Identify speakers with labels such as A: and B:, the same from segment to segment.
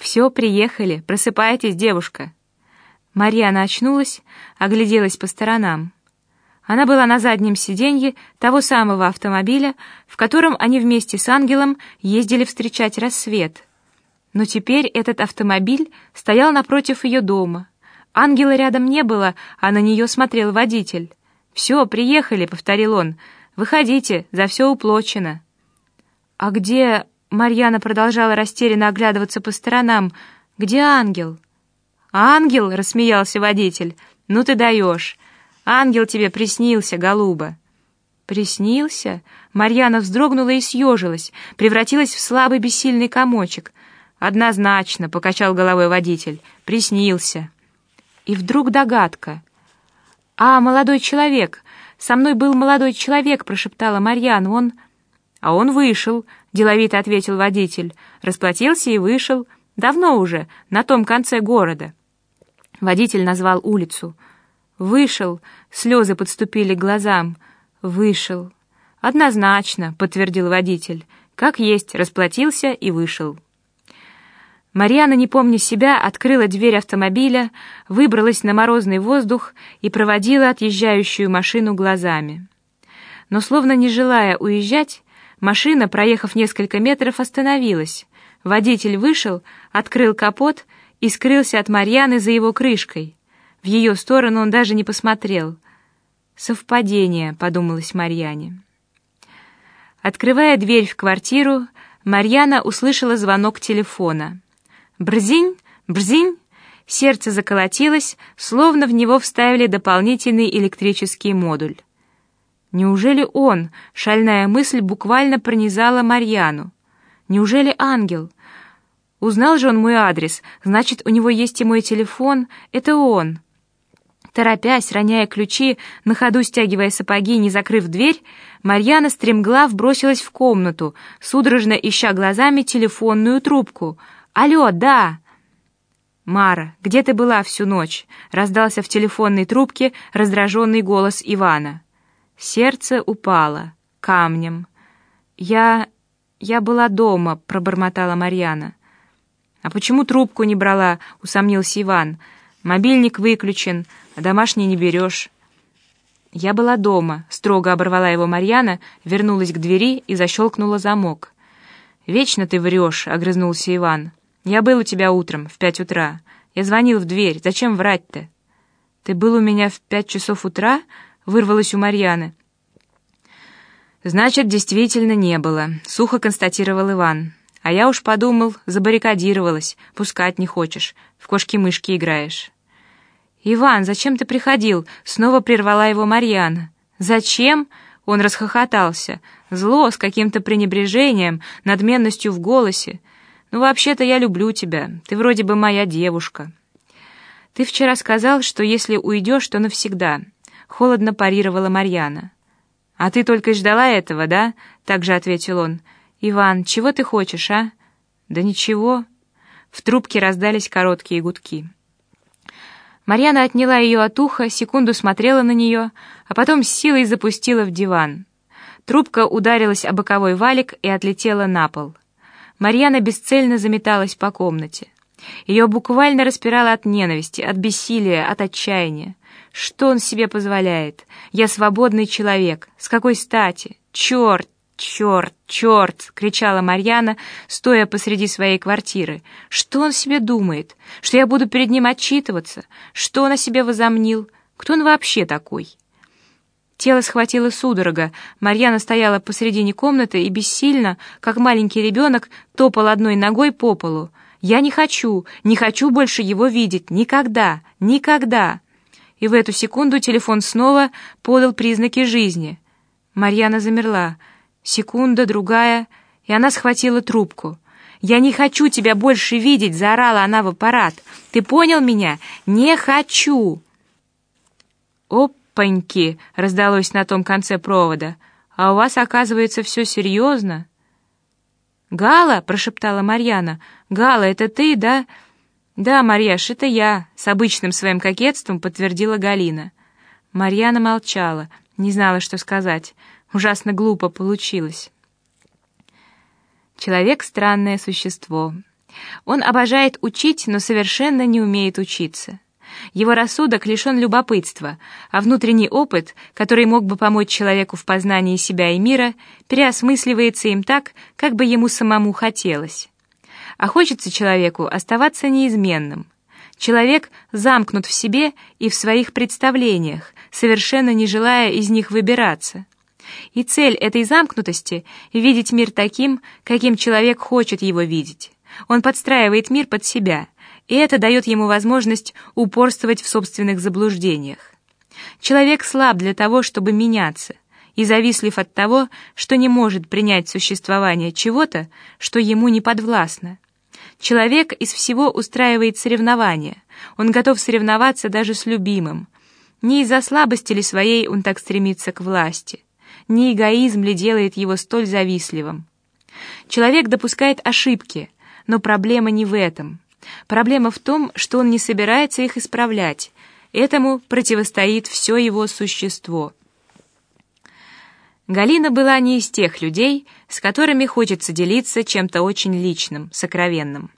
A: «Все, приехали. Просыпайтесь, девушка». Марьяна очнулась, огляделась по сторонам. Она была на заднем сиденье того самого автомобиля, в котором они вместе с ангелом ездили встречать рассвет. Но теперь этот автомобиль стоял напротив ее дома. Ангела рядом не было, а на нее смотрел водитель. «Все, приехали», — повторил он. «Выходите, за все уплочено». «А где...» — Марьяна продолжала растерянно оглядываться по сторонам. «Где ангел?» «Ангел?» — рассмеялся водитель. «Ну ты даешь. Ангел тебе приснился, голуба». «Приснился?» Марьяна вздрогнула и съежилась, превратилась в слабый бессильный комочек. «Однозначно», — покачал головой водитель, — «приснился». И вдруг догадка. «А, молодой человек! Со мной был молодой человек!» — прошептала Марьяна. «Он...» «А он вышел», — деловито ответил водитель. «Расплатился и вышел. Давно уже, на том конце города». Водитель назвал улицу. «Вышел», — слезы подступили к глазам. «Вышел». «Однозначно», — подтвердил водитель. «Как есть, расплатился и вышел». Марьяна, не помня себя, открыла дверь автомобиля, выбралась на морозный воздух и проводила отъезжающую машину глазами. Но, словно не желая уезжать, машина, проехав несколько метров, остановилась. Водитель вышел, открыл капот и скрылся от Марьяны за его крышкой. В ее сторону он даже не посмотрел. «Совпадение», — подумалось Марьяне. Открывая дверь в квартиру, Марьяна услышала звонок телефона. Брзинь, брзинь, сердце заколотилось, словно в него вставили дополнительный электрический модуль. Неужели он, шальная мысль буквально пронизала Марьяну? Неужели ангел? Узнал же он мой адрес, значит, у него есть и мой телефон, это он. Торопясь, роняя ключи, на ходу стягивая сапоги, не закрыв дверь, Марьяна стремглав бросилась в комнату, судорожно ища глазами телефонную трубку — «Алло, да!» «Мара, где ты была всю ночь?» — раздался в телефонной трубке раздраженный голос Ивана. Сердце упало камнем. «Я... я была дома», — пробормотала Марьяна. «А почему трубку не брала?» — усомнился Иван. «Мобильник выключен, а домашний не берешь». «Я была дома», — строго оборвала его Марьяна, вернулась к двери и защелкнула замок. «Вечно ты врешь», — огрызнулся Иван. Я был у тебя утром, в пять утра. Я звонил в дверь. Зачем врать-то? Ты был у меня в пять часов утра? Вырвалось у Марьяны. Значит, действительно не было, сухо констатировал Иван. А я уж подумал, забаррикадировалась, пускать не хочешь, в кошки-мышки играешь. «Иван, зачем ты приходил?» — снова прервала его Марьяна. «Зачем?» — он расхохотался. Зло, с каким-то пренебрежением, надменностью в голосе. «Ну, вообще-то я люблю тебя. Ты вроде бы моя девушка». «Ты вчера сказал, что если уйдешь, то навсегда», — холодно парировала Марьяна. «А ты только ждала этого, да?» — также ответил он. «Иван, чего ты хочешь, а?» «Да ничего». В трубке раздались короткие гудки. Марьяна отняла ее от уха, секунду смотрела на нее, а потом с силой запустила в диван. Трубка ударилась о боковой валик и отлетела на пол. Марьяна бесцельно заметалась по комнате. Ее буквально распирало от ненависти, от бессилия, от отчаяния. Что он себе позволяет? Я свободный человек. С какой стати? Черт, черт, черт! кричала Марьяна, стоя посреди своей квартиры. Что он себе думает? Что я буду перед ним отчитываться? Что он о себе возомнил? Кто он вообще такой? Тело схватило судорога. Марьяна стояла посредине комнаты и бессильно, как маленький ребенок, топал одной ногой по полу. «Я не хочу, не хочу больше его видеть. Никогда, никогда!» И в эту секунду телефон снова подал признаки жизни. Марьяна замерла. Секунда, другая, и она схватила трубку. «Я не хочу тебя больше видеть!» — заорала она в аппарат. «Ты понял меня? Не хочу!» «Оп!» «Опаньки!» — раздалось на том конце провода. «А у вас, оказывается, все серьезно?» «Гала!» — прошептала Марьяна. «Гала, это ты, да?» «Да, Марьяш, это я», — с обычным своим кокетством подтвердила Галина. Марьяна молчала, не знала, что сказать. Ужасно глупо получилось. Человек — странное существо. Он обожает учить, но совершенно не умеет учиться. Его рассудок лишен любопытства, а внутренний опыт, который мог бы помочь человеку в познании себя и мира, переосмысливается им так, как бы ему самому хотелось. А хочется человеку оставаться неизменным. Человек замкнут в себе и в своих представлениях, совершенно не желая из них выбираться. И цель этой замкнутости — видеть мир таким, каким человек хочет его видеть. Он подстраивает мир под себя, и это дает ему возможность упорствовать в собственных заблуждениях. Человек слаб для того, чтобы меняться, и завистлив от того, что не может принять существование чего-то, что ему не подвластно. Человек из всего устраивает соревнования. Он готов соревноваться даже с любимым. Не из-за слабости ли своей он так стремится к власти? Не эгоизм ли делает его столь завистливым? Человек допускает ошибки, но проблема не в этом. Проблема в том, что он не собирается их исправлять. Этому противостоит все его существо. Галина была не из тех людей, с которыми хочется делиться чем-то очень личным, сокровенным.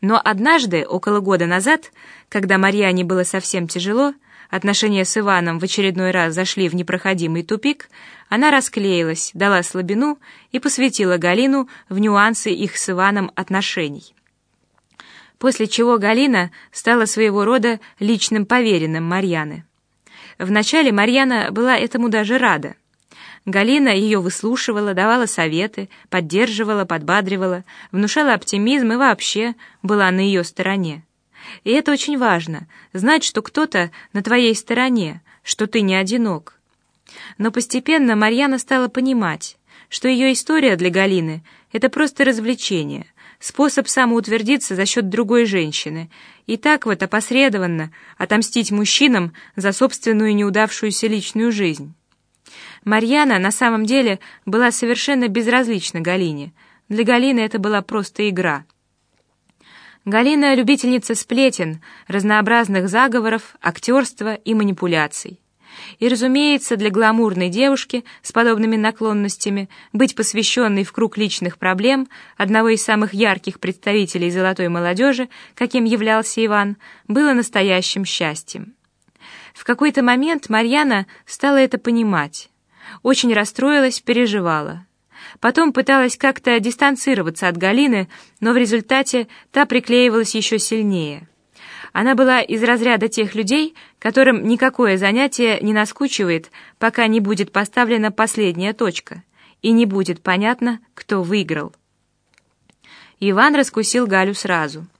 A: Но однажды, около года назад, когда Марьяне было совсем тяжело, отношения с Иваном в очередной раз зашли в непроходимый тупик, она расклеилась, дала слабину и посвятила Галину в нюансы их с Иваном отношений. После чего Галина стала своего рода личным поверенным Марьяны. Вначале Марьяна была этому даже рада. Галина ее выслушивала, давала советы, поддерживала, подбадривала, внушала оптимизм и вообще была на ее стороне. И это очень важно — знать, что кто-то на твоей стороне, что ты не одинок. Но постепенно Марьяна стала понимать, что ее история для Галины — это просто развлечение, способ самоутвердиться за счет другой женщины, и так вот опосредованно отомстить мужчинам за собственную неудавшуюся личную жизнь. Марьяна на самом деле была совершенно безразлична Галине. Для Галины это была просто игра. Галина — любительница сплетен, разнообразных заговоров, актерства и манипуляций. И, разумеется, для гламурной девушки с подобными наклонностями быть посвященной в круг личных проблем одного из самых ярких представителей золотой молодежи, каким являлся Иван, было настоящим счастьем. В какой-то момент Марьяна стала это понимать. Очень расстроилась, переживала. Потом пыталась как-то дистанцироваться от Галины, но в результате та приклеивалась еще сильнее. Она была из разряда тех людей, которым никакое занятие не наскучивает, пока не будет поставлена последняя точка, и не будет понятно, кто выиграл. Иван раскусил Галю сразу —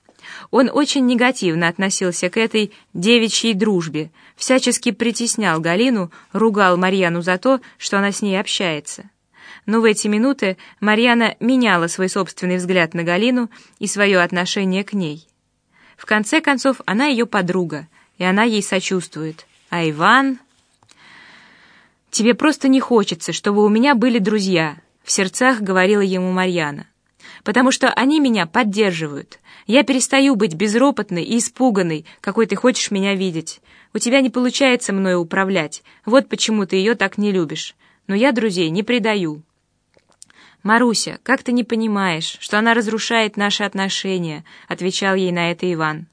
A: он очень негативно относился к этой девичьей дружбе, всячески притеснял Галину, ругал Марьяну за то, что она с ней общается. Но в эти минуты Марьяна меняла свой собственный взгляд на Галину и свое отношение к ней. В конце концов, она ее подруга, и она ей сочувствует. А Иван... «Тебе просто не хочется, чтобы у меня были друзья», — в сердцах говорила ему Марьяна потому что они меня поддерживают. Я перестаю быть безропотной и испуганной, какой ты хочешь меня видеть. У тебя не получается мною управлять, вот почему ты ее так не любишь. Но я друзей не предаю». «Маруся, как ты не понимаешь, что она разрушает наши отношения?» — отвечал ей на это Иван.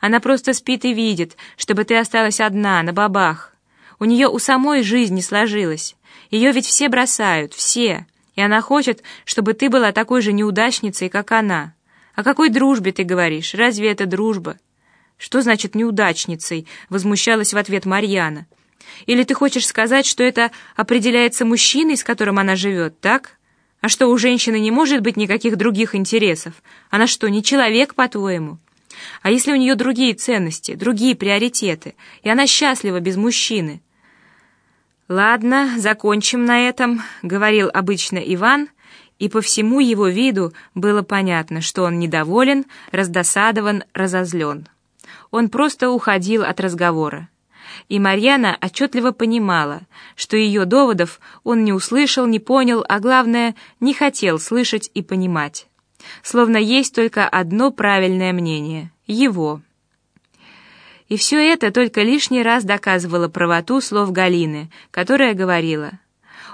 A: «Она просто спит и видит, чтобы ты осталась одна, на бабах. У нее у самой жизнь не сложилась. Ее ведь все бросают, все и она хочет, чтобы ты была такой же неудачницей, как она. О какой дружбе ты говоришь? Разве это дружба? Что значит неудачницей? Возмущалась в ответ Марьяна. Или ты хочешь сказать, что это определяется мужчиной, с которым она живет, так? А что, у женщины не может быть никаких других интересов? Она что, не человек, по-твоему? А если у нее другие ценности, другие приоритеты, и она счастлива без мужчины? «Ладно, закончим на этом», — говорил обычно Иван, и по всему его виду было понятно, что он недоволен, раздосадован, разозлен. Он просто уходил от разговора. И Марьяна отчетливо понимала, что ее доводов он не услышал, не понял, а главное, не хотел слышать и понимать. Словно есть только одно правильное мнение — его. И все это только лишний раз доказывало правоту слов Галины, которая говорила,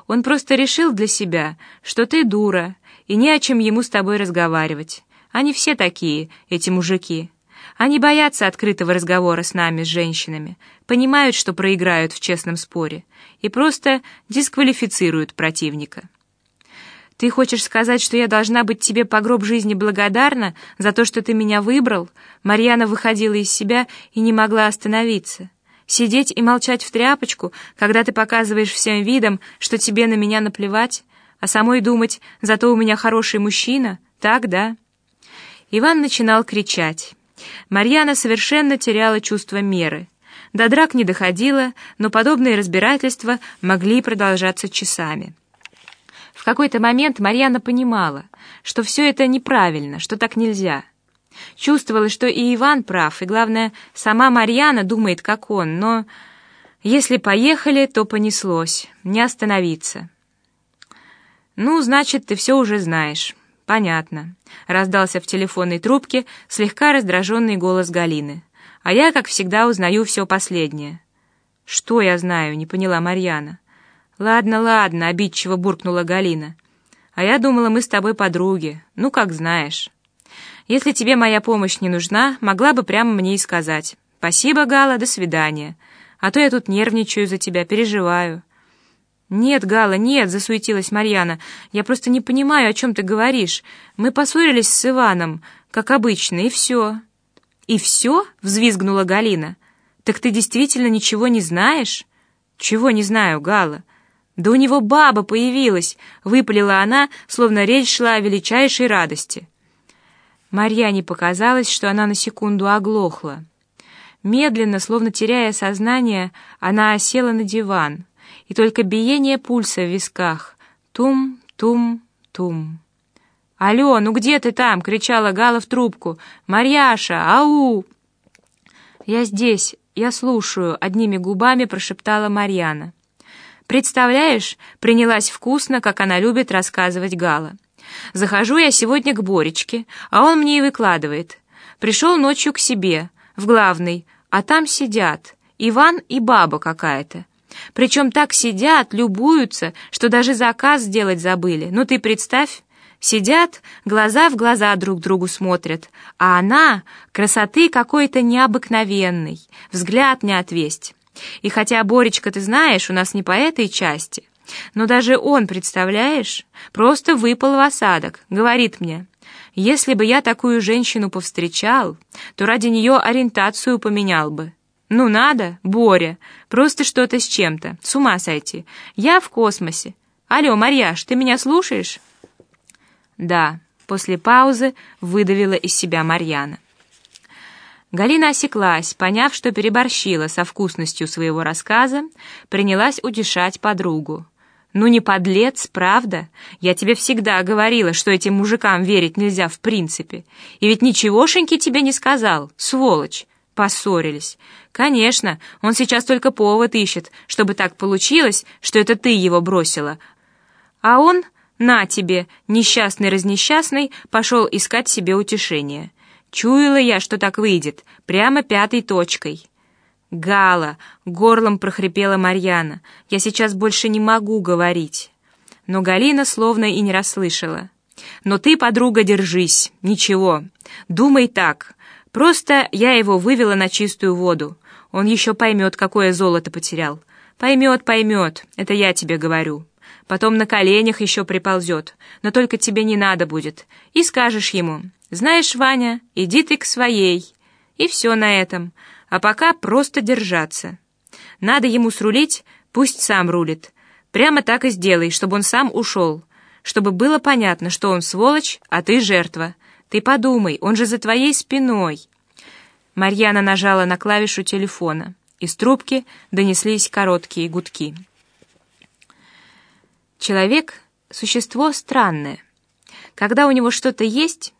A: «Он просто решил для себя, что ты дура, и не о чем ему с тобой разговаривать. Они все такие, эти мужики. Они боятся открытого разговора с нами, с женщинами, понимают, что проиграют в честном споре, и просто дисквалифицируют противника. Ты хочешь сказать, что я должна быть тебе по гроб жизни благодарна за то, что ты меня выбрал? Марьяна выходила из себя и не могла остановиться. Сидеть и молчать в тряпочку, когда ты показываешь всем видом, что тебе на меня наплевать, а самой думать, зато у меня хороший мужчина, так, да? Иван начинал кричать. Марьяна совершенно теряла чувство меры. До драк не доходило, но подобные разбирательства могли продолжаться часами. В какой-то момент Марьяна понимала, что все это неправильно, что так нельзя. Чувствовала, что и Иван прав, и, главное, сама Марьяна думает, как он, но если поехали, то понеслось, не остановиться. «Ну, значит, ты все уже знаешь». «Понятно», — раздался в телефонной трубке слегка раздраженный голос Галины. «А я, как всегда, узнаю все последнее». «Что я знаю?» — не поняла Марьяна. «Ладно, ладно», — обидчиво буркнула Галина. «А я думала, мы с тобой подруги. Ну, как знаешь. Если тебе моя помощь не нужна, могла бы прямо мне и сказать. Спасибо, Гала, до свидания. А то я тут нервничаю за тебя, переживаю». «Нет, Гала, нет», — засуетилась Марьяна. «Я просто не понимаю, о чем ты говоришь. Мы поссорились с Иваном, как обычно, и все». «И все?» — взвизгнула Галина. «Так ты действительно ничего не знаешь?» «Чего не знаю, Гала?» «Да у него баба появилась!» — выпалила она, словно речь шла о величайшей радости. Марьяне показалось, что она на секунду оглохла. Медленно, словно теряя сознание, она осела на диван, и только биение пульса в висках. Тум-тум-тум. «Алло, ну где ты там?» — кричала Гала в трубку. «Марьяша, ау!» «Я здесь, я слушаю», — одними губами прошептала Марьяна. «Представляешь, принялась вкусно, как она любит рассказывать Гала. Захожу я сегодня к Боречке, а он мне и выкладывает. Пришел ночью к себе, в главный, а там сидят Иван и баба какая-то. Причем так сидят, любуются, что даже заказ сделать забыли. Ну ты представь, сидят, глаза в глаза друг другу смотрят, а она красоты какой-то необыкновенной, взгляд не отвесть. И хотя Боречка, ты знаешь, у нас не по этой части, но даже он, представляешь, просто выпал в осадок, говорит мне, если бы я такую женщину повстречал, то ради нее ориентацию поменял бы. Ну надо, Боря, просто что-то с чем-то, с ума сойти. Я в космосе. Алло, Марьяш, ты меня слушаешь? Да, после паузы выдавила из себя Марьяна. Галина осеклась, поняв, что переборщила со вкусностью своего рассказа, принялась утешать подругу. «Ну не подлец, правда? Я тебе всегда говорила, что этим мужикам верить нельзя в принципе. И ведь ничегошеньки тебе не сказал, сволочь!» Поссорились. Конечно, он сейчас только повод ищет, чтобы так получилось, что это ты его бросила. А он, на тебе, несчастный-разнесчастный, пошел искать себе утешение. Чуяла я, что так выйдет, прямо пятой точкой. «Гала!» — горлом прохрипела Марьяна. «Я сейчас больше не могу говорить». Но Галина словно и не расслышала. «Но ты, подруга, держись. Ничего. Думай так. Просто я его вывела на чистую воду. Он еще поймет, какое золото потерял. Поймет, поймет, это я тебе говорю. Потом на коленях еще приползет, но только тебе не надо будет. И скажешь ему, знаешь, Ваня, иди ты к своей. И все на этом. А пока просто держаться. Надо ему срулить, пусть сам рулит. Прямо так и сделай, чтобы он сам ушел. Чтобы было понятно, что он сволочь, а ты жертва. Ты подумай, он же за твоей спиной. Марьяна нажала на клавишу телефона. Из трубки донеслись короткие гудки. Человек — существо странное. Когда у него что-то есть,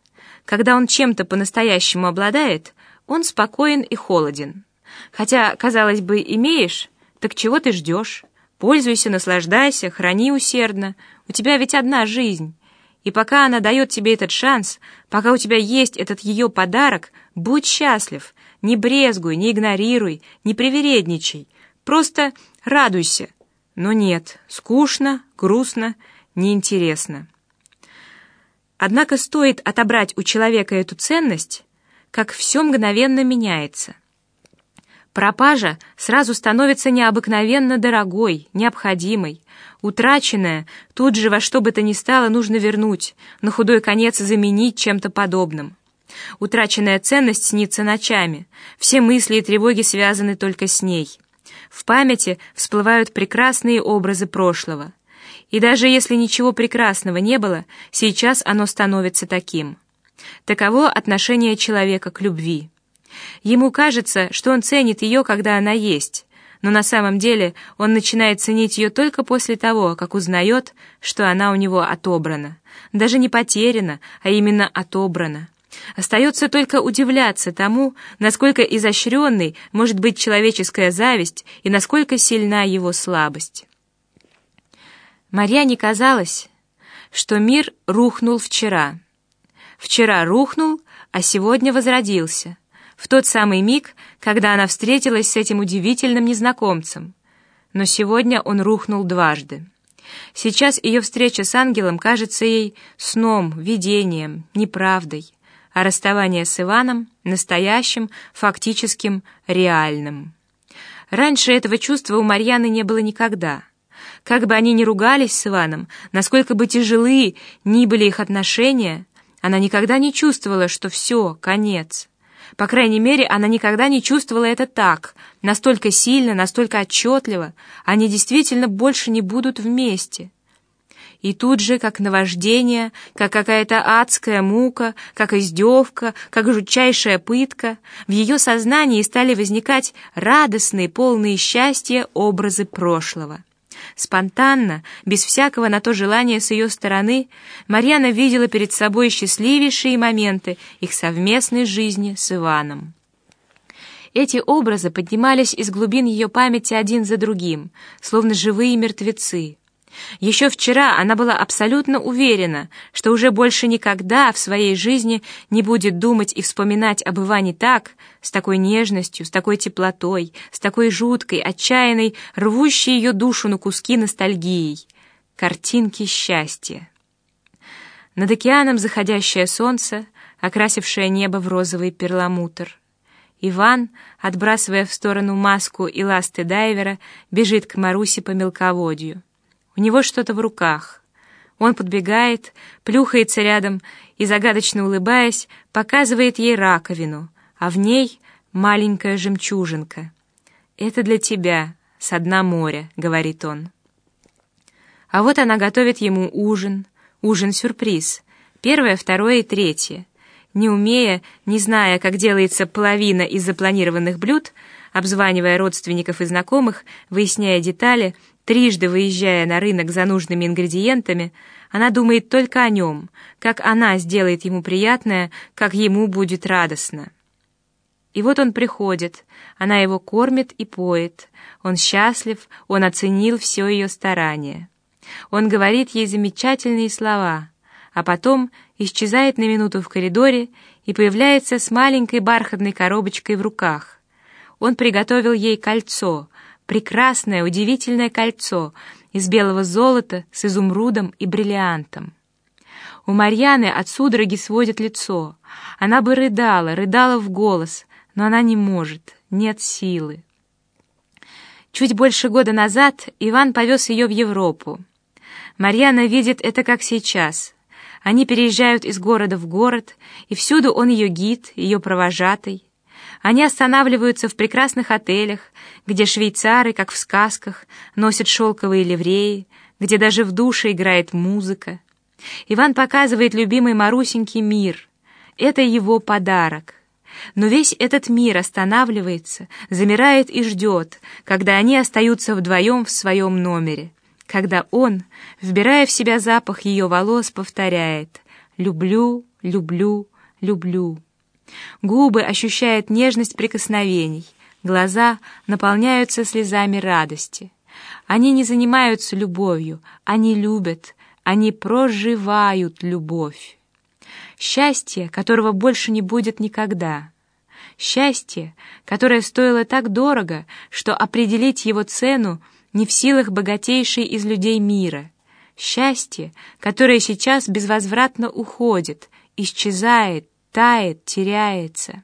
A: когда он чем-то по-настоящему обладает, он спокоен и холоден. Хотя, казалось бы, имеешь, так чего ты ждешь? Пользуйся, наслаждайся, храни усердно. У тебя ведь одна жизнь. И пока она дает тебе этот шанс, пока у тебя есть этот ее подарок, будь счастлив, не брезгуй, не игнорируй, не привередничай, просто радуйся. Но нет, скучно, грустно, неинтересно. Однако стоит отобрать у человека эту ценность, как все мгновенно меняется. Пропажа сразу становится необыкновенно дорогой, необходимой. Утраченное тут же во что бы то ни стало нужно вернуть, на худой конец заменить чем-то подобным. Утраченная ценность снится ночами, все мысли и тревоги связаны только с ней. В памяти всплывают прекрасные образы прошлого. И даже если ничего прекрасного не было, сейчас оно становится таким. Таково отношение человека к любви. Ему кажется, что он ценит ее, когда она есть, но на самом деле он начинает ценить ее только после того, как узнает, что она у него отобрана. Даже не потеряна, а именно отобрана. Остается только удивляться тому, насколько изощренной может быть человеческая зависть и насколько сильна его слабость. Марьяне казалось, что мир рухнул вчера. Вчера рухнул, а сегодня возродился. В тот самый миг, когда она встретилась с этим удивительным незнакомцем. Но сегодня он рухнул дважды. Сейчас ее встреча с ангелом кажется ей сном, видением, неправдой, а расставание с Иваном — настоящим, фактическим, реальным. Раньше этого чувства у Марьяны не было никогда — как бы они ни ругались с Иваном, насколько бы тяжелы ни были их отношения, она никогда не чувствовала, что все, конец. По крайней мере, она никогда не чувствовала это так, настолько сильно, настолько отчетливо. Они действительно больше не будут вместе. И тут же, как наваждение, как какая-то адская мука, как издевка, как жутчайшая пытка, в ее сознании стали возникать радостные, полные счастья образы прошлого. Спонтанно, без всякого на то желания с ее стороны, Марьяна видела перед собой счастливейшие моменты их совместной жизни с Иваном. Эти образы поднимались из глубин ее памяти один за другим, словно живые мертвецы. Еще вчера она была абсолютно уверена, что уже больше никогда в своей жизни не будет думать и вспоминать об Иване так, с такой нежностью, с такой теплотой, с такой жуткой, отчаянной, рвущей ее душу на куски ностальгией. Картинки счастья. Над океаном заходящее солнце, окрасившее небо в розовый перламутр. Иван, отбрасывая в сторону маску и ласты дайвера, бежит к Марусе по мелководью. У него что-то в руках. Он подбегает, плюхается рядом и, загадочно улыбаясь, показывает ей раковину, а в ней маленькая жемчужинка. «Это для тебя, со дна моря», — говорит он. А вот она готовит ему ужин, ужин-сюрприз, первое, второе и третье. Не умея, не зная, как делается половина из запланированных блюд, обзванивая родственников и знакомых, выясняя детали, Трижды выезжая на рынок за нужными ингредиентами, она думает только о нем, как она сделает ему приятное, как ему будет радостно. И вот он приходит, она его кормит и поет, он счастлив, он оценил все ее старания. Он говорит ей замечательные слова, а потом исчезает на минуту в коридоре и появляется с маленькой бархатной коробочкой в руках. Он приготовил ей кольцо, прекрасное, удивительное кольцо из белого золота с изумрудом и бриллиантом. У Марьяны от судороги сводит лицо. Она бы рыдала, рыдала в голос, но она не может, нет силы. Чуть больше года назад Иван повез ее в Европу. Марьяна видит это как сейчас. Они переезжают из города в город, и всюду он ее гид, ее провожатый. Они останавливаются в прекрасных отелях, где швейцары, как в сказках, носят шелковые ливреи, где даже в душе играет музыка. Иван показывает любимой Марусеньке мир. Это его подарок. Но весь этот мир останавливается, замирает и ждет, когда они остаются вдвоем в своем номере, когда он, вбирая в себя запах ее волос, повторяет «люблю, люблю, люблю». Губы ощущают нежность прикосновений, глаза наполняются слезами радости. Они не занимаются любовью, они любят, они проживают любовь. Счастье, которого больше не будет никогда. Счастье, которое стоило так дорого, что определить его цену не в силах богатейшей из людей мира. счастье, которое сейчас безвозвратно уходит, исчезает, тает, теряется.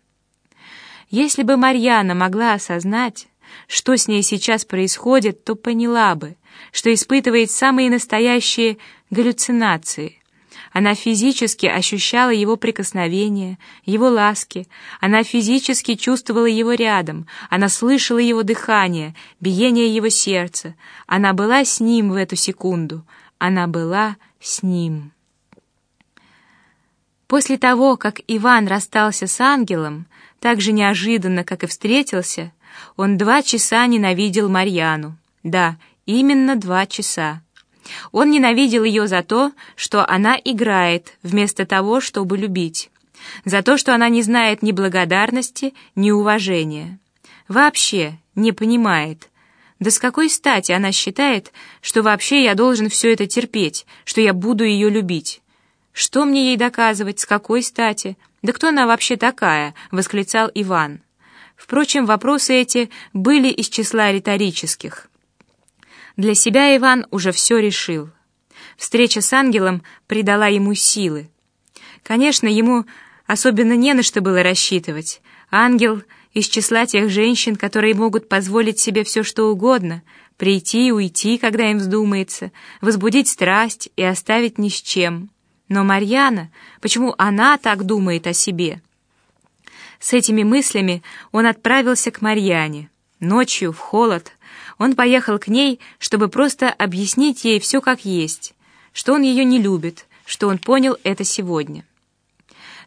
A: Если бы Марьяна могла осознать, что с ней сейчас происходит, то поняла бы, что испытывает самые настоящие галлюцинации. Она физически ощущала его прикосновения, его ласки, она физически чувствовала его рядом, она слышала его дыхание, биение его сердца. Она была с ним в эту секунду, она была с ним. После того, как Иван расстался с ангелом, так же неожиданно, как и встретился, он два часа ненавидел Марьяну. Да, именно два часа. Он ненавидел ее за то, что она играет, вместо того, чтобы любить. За то, что она не знает ни благодарности, ни уважения. Вообще не понимает. Да с какой стати она считает, что вообще я должен все это терпеть, что я буду ее любить? Что мне ей доказывать, с какой стати? Да кто она вообще такая? — восклицал Иван. Впрочем, вопросы эти были из числа риторических. Для себя Иван уже все решил. Встреча с ангелом придала ему силы. Конечно, ему особенно не на что было рассчитывать. Ангел из числа тех женщин, которые могут позволить себе все что угодно, прийти и уйти, когда им вздумается, возбудить страсть и оставить ни с чем. Но Марьяна, почему она так думает о себе? С этими мыслями он отправился к Марьяне. Ночью, в холод, он поехал к ней, чтобы просто объяснить ей все как есть, что он ее не любит, что он понял это сегодня.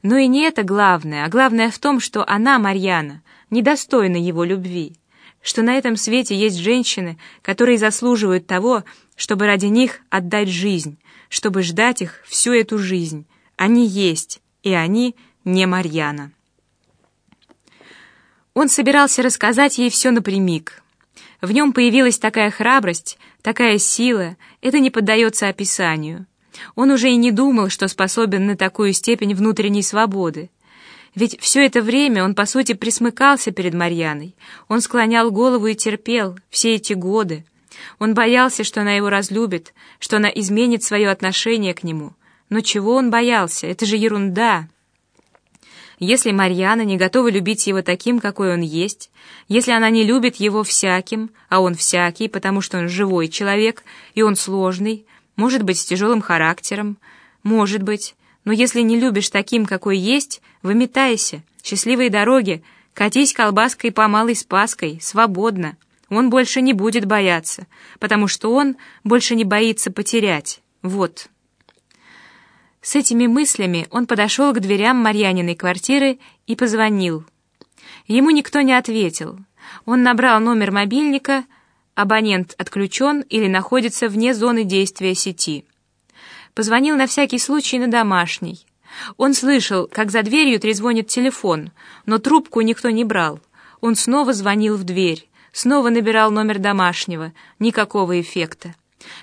A: Но и не это главное, а главное в том, что она, Марьяна, недостойна его любви, что на этом свете есть женщины, которые заслуживают того, чтобы ради них отдать жизнь, чтобы ждать их всю эту жизнь. Они есть, и они не Марьяна. Он собирался рассказать ей все напрямик. В нем появилась такая храбрость, такая сила, это не поддается описанию. Он уже и не думал, что способен на такую степень внутренней свободы. Ведь все это время он, по сути, присмыкался перед Марьяной. Он склонял голову и терпел все эти годы. Он боялся, что она его разлюбит, что она изменит свое отношение к нему. Но чего он боялся? Это же ерунда. Если Марьяна не готова любить его таким, какой он есть, если она не любит его всяким, а он всякий, потому что он живой человек, и он сложный, может быть, с тяжелым характером, может быть, но если не любишь таким, какой есть, выметайся, счастливой дороги, катись колбаской по малой спаской, свободно. Он больше не будет бояться, потому что он больше не боится потерять. Вот. С этими мыслями он подошел к дверям Марьяниной квартиры и позвонил. Ему никто не ответил. Он набрал номер мобильника, абонент отключен или находится вне зоны действия сети. Позвонил на всякий случай на домашний. Он слышал, как за дверью трезвонит телефон, но трубку никто не брал. Он снова звонил в дверь, снова набирал номер домашнего. Никакого эффекта.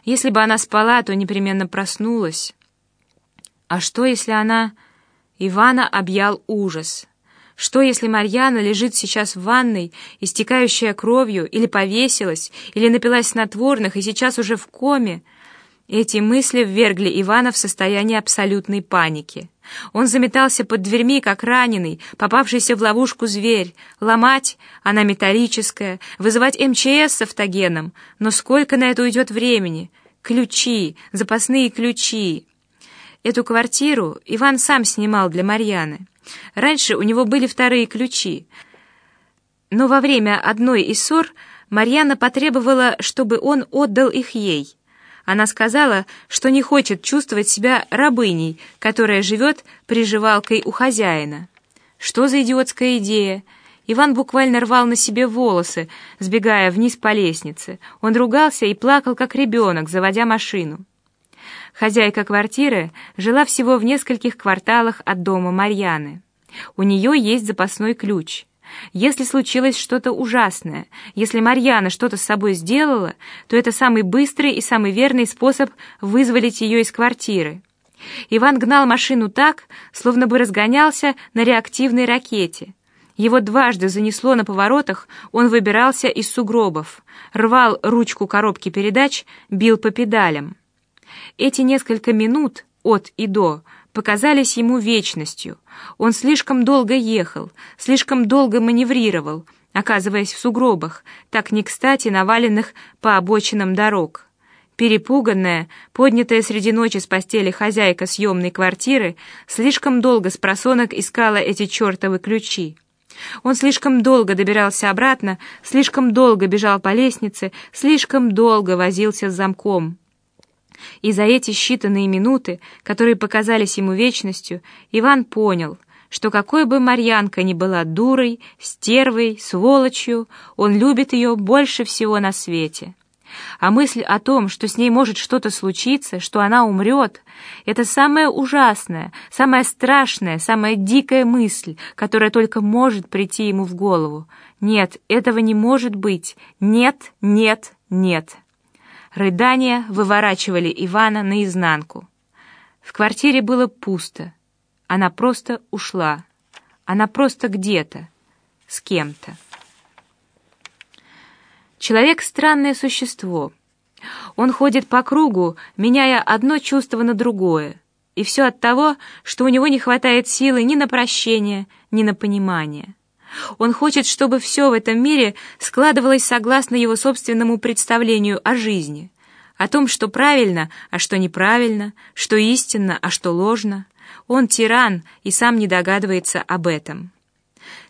A: Если бы она спала, то непременно проснулась. А что, если она... Ивана объял ужас. Что, если Марьяна лежит сейчас в ванной, истекающая кровью, или повесилась, или напилась снотворных, и сейчас уже в коме? Эти мысли ввергли Ивана в состояние абсолютной паники. Он заметался под дверьми, как раненый, попавшийся в ловушку зверь. Ломать, она металлическая, вызывать МЧС с автогеном. Но сколько на это уйдет времени? Ключи, запасные ключи. Эту квартиру Иван сам снимал для Марьяны. Раньше у него были вторые ключи. Но во время одной из ссор Марьяна потребовала, чтобы он отдал их ей. Она сказала, что не хочет чувствовать себя рабыней, которая живет приживалкой у хозяина. Что за идиотская идея? Иван буквально рвал на себе волосы, сбегая вниз по лестнице. Он ругался и плакал, как ребенок, заводя машину. Хозяйка квартиры жила всего в нескольких кварталах от дома Марьяны. У нее есть запасной ключ. Если случилось что-то ужасное, если Марьяна что-то с собой сделала, то это самый быстрый и самый верный способ вызволить ее из квартиры. Иван гнал машину так, словно бы разгонялся на реактивной ракете. Его дважды занесло на поворотах, он выбирался из сугробов, рвал ручку коробки передач, бил по педалям. Эти несколько минут от и до показались ему вечностью. Он слишком долго ехал, слишком долго маневрировал, оказываясь в сугробах, так не кстати наваленных по обочинам дорог. Перепуганная, поднятая среди ночи с постели хозяйка съемной квартиры, слишком долго с просонок искала эти чертовы ключи. Он слишком долго добирался обратно, слишком долго бежал по лестнице, слишком долго возился с замком. И за эти считанные минуты, которые показались ему вечностью, Иван понял, что какой бы Марьянка ни была дурой, стервой, сволочью, он любит ее больше всего на свете. А мысль о том, что с ней может что-то случиться, что она умрет, это самая ужасная, самая страшная, самая дикая мысль, которая только может прийти ему в голову. Нет, этого не может быть. Нет, нет, нет. Рыдания выворачивали Ивана наизнанку. В квартире было пусто. Она просто ушла. Она просто где-то, с кем-то. Человек — странное существо. Он ходит по кругу, меняя одно чувство на другое. И все от того, что у него не хватает силы ни на прощение, ни на понимание. Он хочет, чтобы все в этом мире складывалось согласно его собственному представлению о жизни, о том, что правильно, а что неправильно, что истинно, а что ложно. Он тиран и сам не догадывается об этом.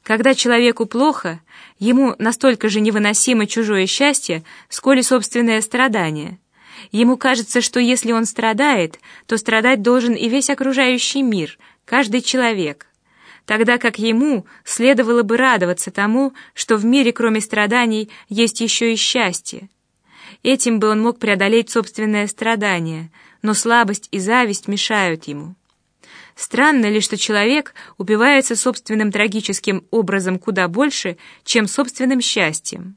A: Когда человеку плохо, ему настолько же невыносимо чужое счастье, сколь и собственное страдание. Ему кажется, что если он страдает, то страдать должен и весь окружающий мир, каждый человек тогда как ему следовало бы радоваться тому, что в мире кроме страданий есть еще и счастье. Этим бы он мог преодолеть собственное страдание, но слабость и зависть мешают ему. Странно ли, что человек упивается собственным трагическим образом куда больше, чем собственным счастьем?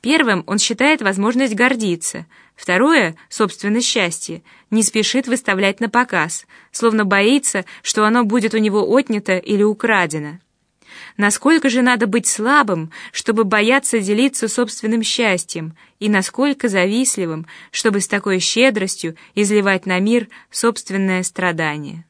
A: Первым он считает возможность гордиться, второе — собственное счастье, не спешит выставлять на показ, словно боится, что оно будет у него отнято или украдено. Насколько же надо быть слабым, чтобы бояться делиться собственным счастьем, и насколько завистливым, чтобы с такой щедростью изливать на мир собственное страдание.